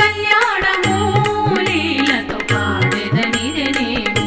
కళ్యాణము లీలతో పాడెదనిదనేము.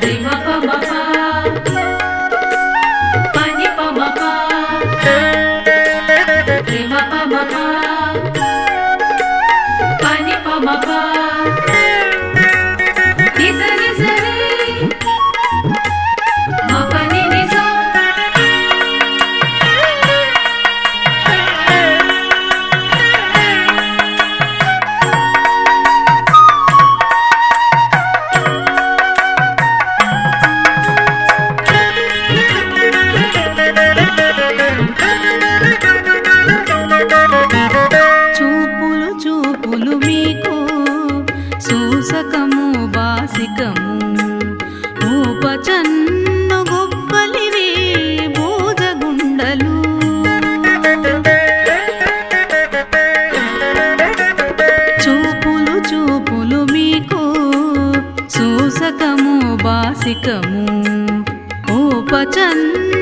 Dima Pamba. तमु वासिकम् उपचन्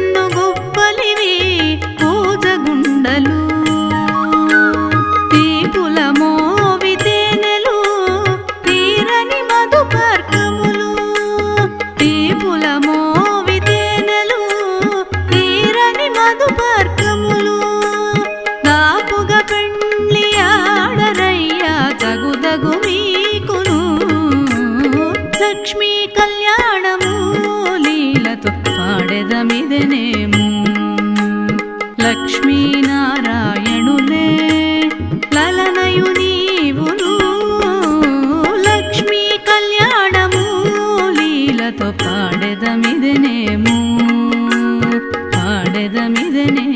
లక్ష్మీ కళ్యాణము లీలతో పాడెదమిదనేము లక్ష్మీనారాయణులే లలనయు నీవును. లక్ష్మీ కళ్యాణము లీలతో పాడెదమిదనేము పాడెదమిదనే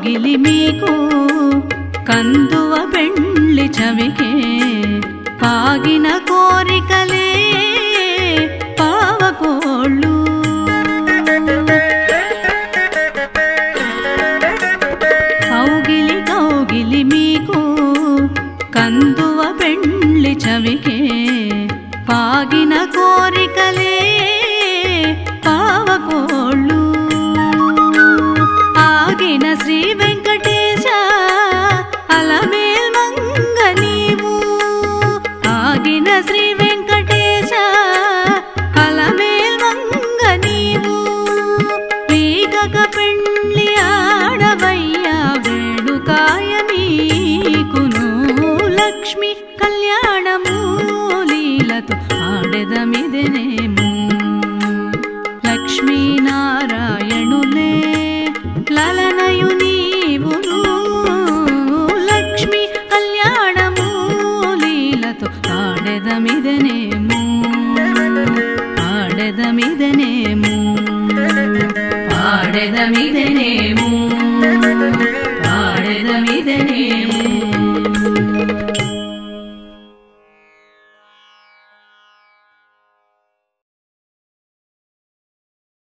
ಕೌಗಿಲಿ ಮೀಕು ಕಂದುವ ಬೆಳ್ಳಿ ಚವಿಕೆ ಪಾಗಿನ ಕೋರಿಕಲೇ ಪಾವಕೋಳ್ಳು ಲಕ್ಷ್ಮಿ ಕಲ್ಯಾಣ ಮೂಲೀಲತು ಆಡೆದಮಿದೆನೇಮು ಲಕ್ಷ್ಮೀನಾರಾಯಣುಲೇ ಲಲನಯು ನೀವುನು. ಲಕ್ಷ್ಮಿ ಕಲ್ಯಾಣ ಮೂಲೀಲತು ಆಡೆದಮಿದೆನೇಮು ಆಡೆದಮಿದೆನೇಮು ಮೂ.